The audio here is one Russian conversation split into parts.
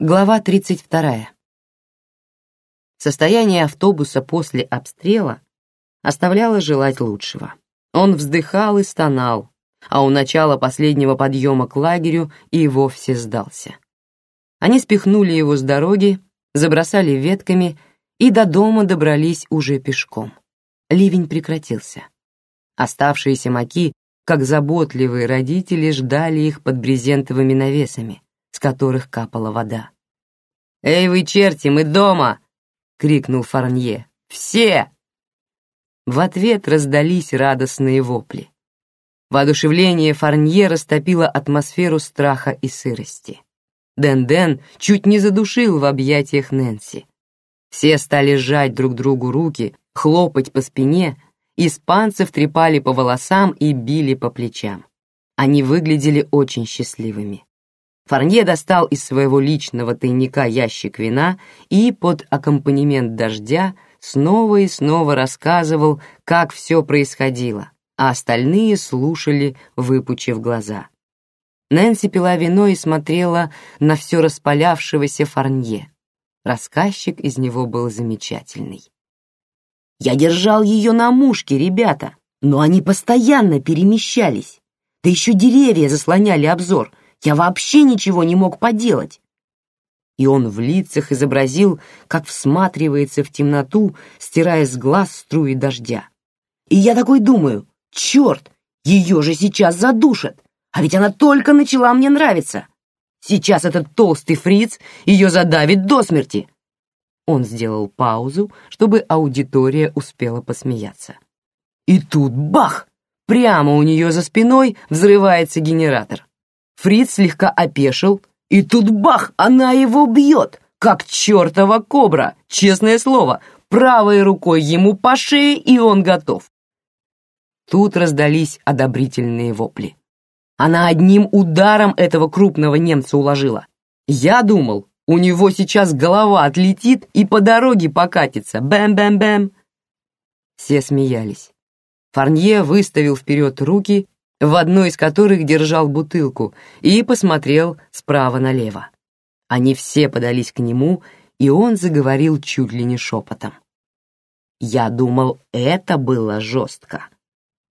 Глава 32. Состояние автобуса после обстрела оставляло желать лучшего. Он вздыхал и стонал, а у начала последнего подъема к лагерю и вовсе сдался. Они спихнули его с дороги, забросали ветками и до дома добрались уже пешком. Ливень прекратился. Оставшиеся маки, как заботливые родители, ждали их под брезентовыми навесами, с которых капала вода. «Эй вы, черти, мы дома!» — крикнул Фарнье. «Все!» В ответ раздались радостные вопли. Воодушевление Фарнье растопило атмосферу страха и сырости. Дэн-Дэн чуть не задушил в объятиях Нэнси. Все стали сжать друг другу руки, хлопать по спине, испанцев трепали по волосам и били по плечам. Они выглядели очень счастливыми. Фарнье достал из своего личного тайника ящик вина и под аккомпанемент дождя снова и снова рассказывал, как все происходило, а остальные слушали, выпучив глаза. Нэнси пила вино и смотрела на все распалявшегося Фарнье. Рассказчик из него был замечательный. «Я держал ее на мушке, ребята, но они постоянно перемещались. Да еще деревья заслоняли обзор, я вообще ничего не мог поделать. И он в лицах изобразил, как всматривается в темноту, стирая с глаз струи дождя. И я такой думаю, черт, ее же сейчас задушат, а ведь она только начала мне нравиться. Сейчас этот толстый фриц ее задавит до смерти. Он сделал паузу, чтобы аудитория успела посмеяться. И тут бах! Прямо у нее за спиной взрывается генератор. Фриц слегка опешил, и тут бах, она его бьет, как чертова кобра, честное слово, правой рукой ему по шее, и он готов. Тут раздались одобрительные вопли. Она одним ударом этого крупного немца уложила. Я думал, у него сейчас голова отлетит и по дороге покатится. Бэм-бэм-бэм. Все смеялись. Фарнье выставил вперед руки в одной из которых держал бутылку, и посмотрел справа налево. Они все подались к нему, и он заговорил чуть ли не шепотом. «Я думал, это было жестко», —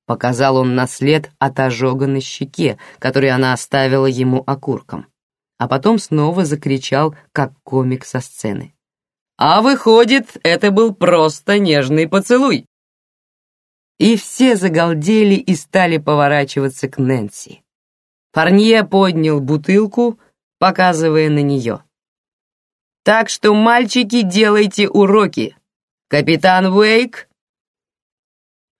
показал он на след от ожога на щеке, который она оставила ему окурком, а потом снова закричал, как комик со сцены. «А выходит, это был просто нежный поцелуй!» и все загалдели и стали поворачиваться к Нэнси. Парнье поднял бутылку, показывая на нее. «Так что, мальчики, делайте уроки! Капитан Уэйк!»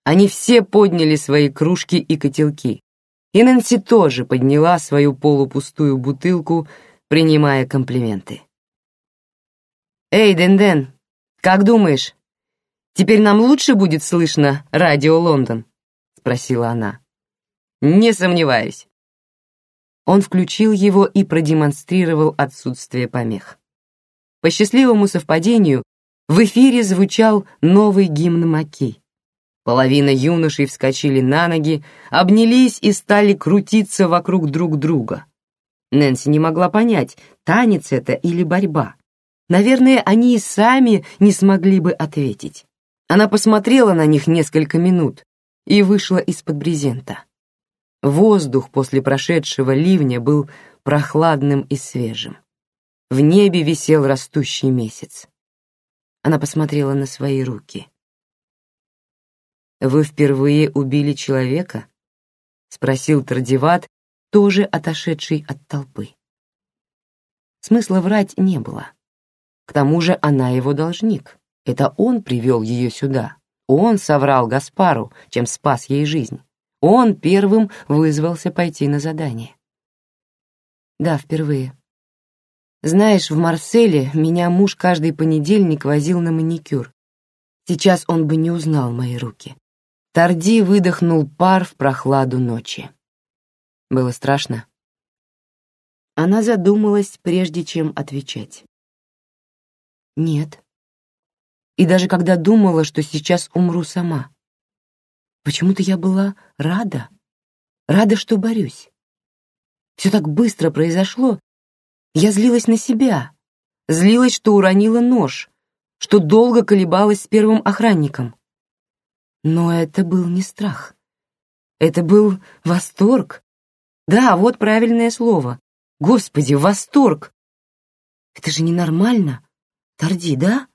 Они все подняли свои кружки и котелки, и Нэнси тоже подняла свою полупустую бутылку, принимая комплименты. «Эй, Дэн-Дэн, как думаешь, Теперь нам лучше будет слышно радио Лондон?» — спросила она. «Не сомневаюсь». Он включил его и продемонстрировал отсутствие помех. По счастливому совпадению в эфире звучал новый гимн Маки. Половина юношей вскочили на ноги, обнялись и стали крутиться вокруг друг друга. Нэнси не могла понять, танец это или борьба. Наверное, они и сами не смогли бы ответить. Она посмотрела на них несколько минут и вышла из-под брезента. Воздух после прошедшего ливня был прохладным и свежим. В небе висел растущий месяц. Она посмотрела на свои руки. «Вы впервые убили человека?» — спросил Тардиват, тоже отошедший от толпы. Смысла врать не было. К тому же она его должник. Это он привел ее сюда. Он соврал Гаспару, чем спас ей жизнь. Он первым вызвался пойти на задание. Да, впервые. Знаешь, в Марселе меня муж каждый понедельник возил на маникюр. Сейчас он бы не узнал мои руки. Тарди выдохнул пар в прохладу ночи. Было страшно. Она задумалась, прежде чем отвечать. Нет. и даже когда думала, что сейчас умру сама. Почему-то я была рада, рада, что борюсь. Все так быстро произошло. Я злилась на себя, злилась, что уронила нож, что долго колебалась с первым охранником. Но это был не страх. Это был восторг. Да, вот правильное слово. Господи, восторг! Это же ненормально. Торди, да?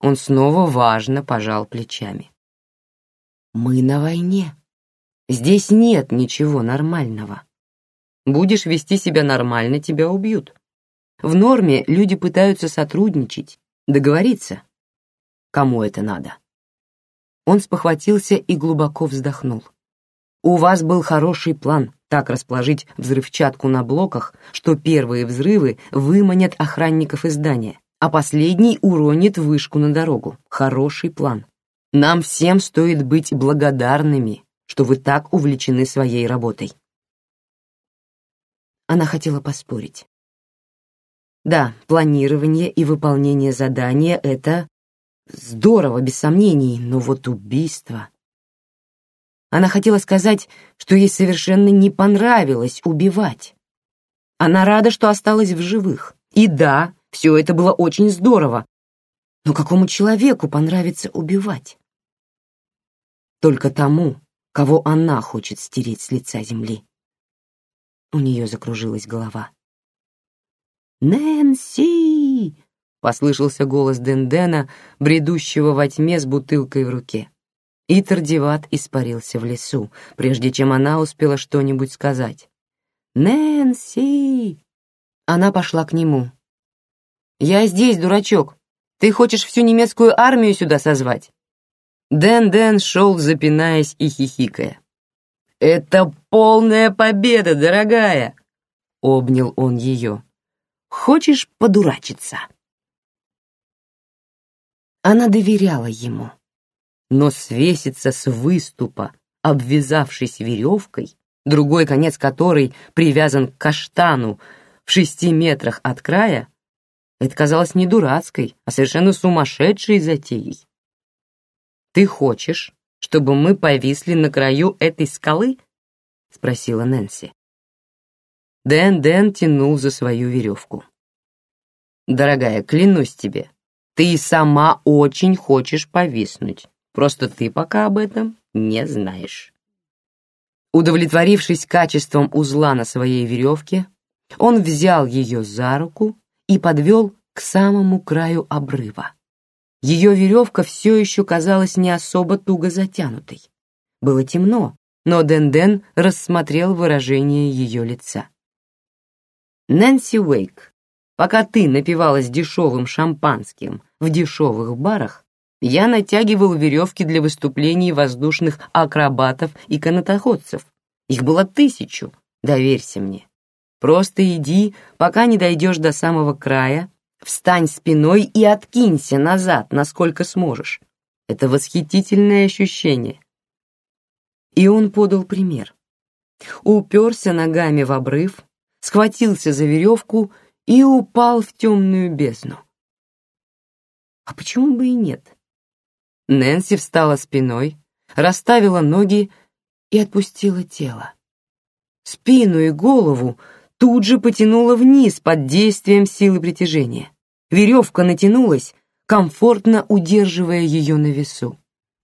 Он снова важно пожал плечами. Мы на войне. Здесь нет ничего нормального. Будешь вести себя нормально, тебя убьют. В норме люди пытаются сотрудничать, договориться. Кому это надо? Он спохватился и глубоко вздохнул. У вас был хороший план так расположить взрывчатку на блоках, что первые взрывы выманят охранников из здания, а последний уронит вышку на дорогу. Хороший план. Нам всем стоит быть благодарными, что вы так увлечены своей работой. Она хотела поспорить. Да, планирование и выполнение задания — это здорово, без сомнений, но вот убийство... Она хотела сказать, что ей совершенно не понравилось убивать. Она рада, что осталась в живых. И да, все это было очень здорово. Но какому человеку понравится убивать? Только тому, кого она хочет стереть с лица земли. У нее закружилась голова. «Нэнси!» — послышался голос Дендена, бредущего во тьме с бутылкой в руке. И Тардиват испарился в лесу, прежде чем она успела что-нибудь сказать. «Нэнси!» Она пошла к нему. «Я здесь, дурачок. Ты хочешь всю немецкую армию сюда созвать?» Дэн-Дэн шел, запинаясь и хихикая. «Это полная победа, дорогая!» — обнял он ее. «Хочешь подурачиться?» Она доверяла ему но свеситься с выступа, обвязавшись веревкой, другой конец которой привязан к каштану в шести метрах от края, это казалось не дурацкой, а совершенно сумасшедшей затеей. «Ты хочешь, чтобы мы повисли на краю этой скалы?» — спросила Нэнси. Дэн-Дэн тянул за свою веревку. «Дорогая, клянусь тебе, ты сама очень хочешь повиснуть. Просто ты пока об этом не знаешь. Удовлетворившись качеством узла на своей веревке, он взял ее за руку и подвел к самому краю обрыва. Ее веревка все еще казалась не особо туго затянутой. Было темно, но Дэн-Дэн рассмотрел выражение ее лица. «Нэнси Уэйк, пока ты напивалась дешевым шампанским в дешевых барах, я натягивал веревки для выступлений воздушных акробатов и канатоходцев. Их было тысячу, доверься мне. Просто иди, пока не дойдешь до самого края, встань спиной и откинься назад, насколько сможешь. Это восхитительное ощущение. И он подал пример. Уперся ногами в обрыв, схватился за веревку и упал в темную бездну. А почему бы и нет? Нэнси встала спиной, расставила ноги и отпустила тело. Спину и голову тут же потянула вниз под действием силы притяжения. Веревка натянулась, комфортно удерживая ее на весу.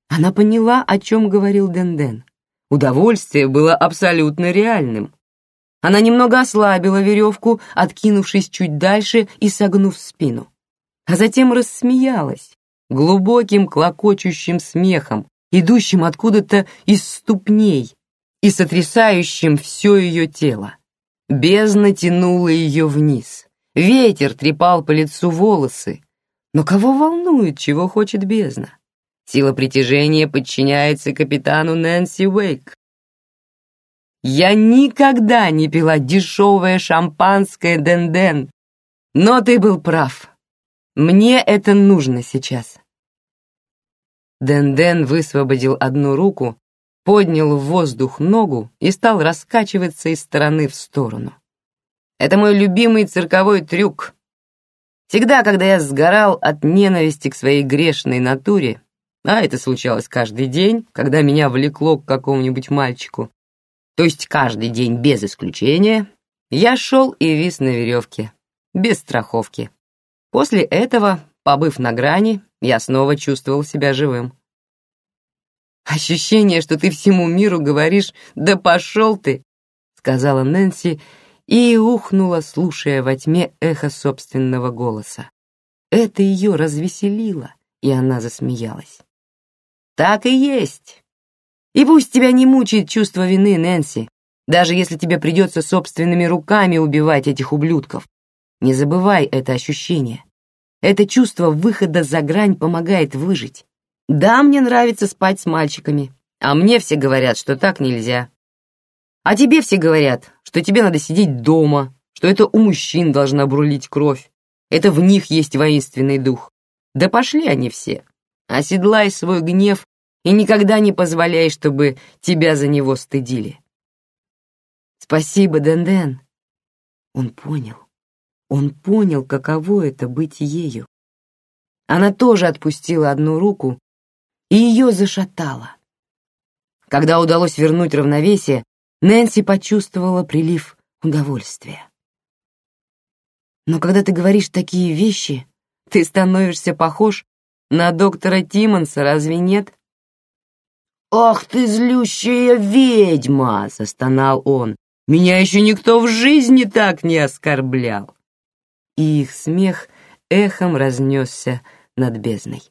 Она поняла, о чем говорил Денден. Удовольствие было абсолютно реальным. Она немного ослабила веревку, откинувшись чуть дальше и согнув спину. А затем рассмеялась, глубоким клокочущим смехом, идущим откуда-то из ступней и сотрясающим все ее тело. Бездна тянула ее вниз. Ветер трепал по лицу волосы. Но кого волнует, чего хочет бездна? Сила притяжения подчиняется капитану Нэнси Уэйк. Я никогда не пила дешевое шампанское Денден, но ты был прав. Мне это нужно сейчас. Дэн-Дэн высвободил одну руку, поднял в воздух ногу и стал раскачиваться из стороны в сторону. «Это мой любимый цирковой трюк. Всегда, когда я сгорал от ненависти к своей грешной натуре, а это случалось каждый день, когда меня влекло к какому-нибудь мальчику, то есть каждый день без исключения, я шел и вис на веревке, без страховки. После этого, побыв на грани, я снова чувствовал себя живым. «Ощущение, что ты всему миру говоришь «да пошел ты», — сказала Нэнси и ухнула, слушая во тьме эхо собственного голоса. Это ее развеселило, и она засмеялась. «Так и есть. И пусть тебя не мучает чувство вины, Нэнси, даже если тебе придется собственными руками убивать этих ублюдков. Не забывай это ощущение. Это чувство выхода за грань помогает выжить. Да, мне нравится спать с мальчиками, а мне все говорят, что так нельзя. А тебе все говорят, что тебе надо сидеть дома, что это у мужчин должна бурлить кровь, это в них есть воинственный дух. Да пошли они все. Оседлай свой гнев и никогда не позволяй, чтобы тебя за него стыдили. Спасибо, Денден. Он понял. Он понял, каково это быть ею. Она тоже отпустила одну руку, и ее зашатало. Когда удалось вернуть равновесие, Нэнси почувствовала прилив удовольствия. Но когда ты говоришь такие вещи, ты становишься похож на доктора Тиммонса, разве нет? «Ах ты злющая ведьма!» — застонал он. «Меня еще никто в жизни так не оскорблял!» И их смех эхом разнесся над бездной.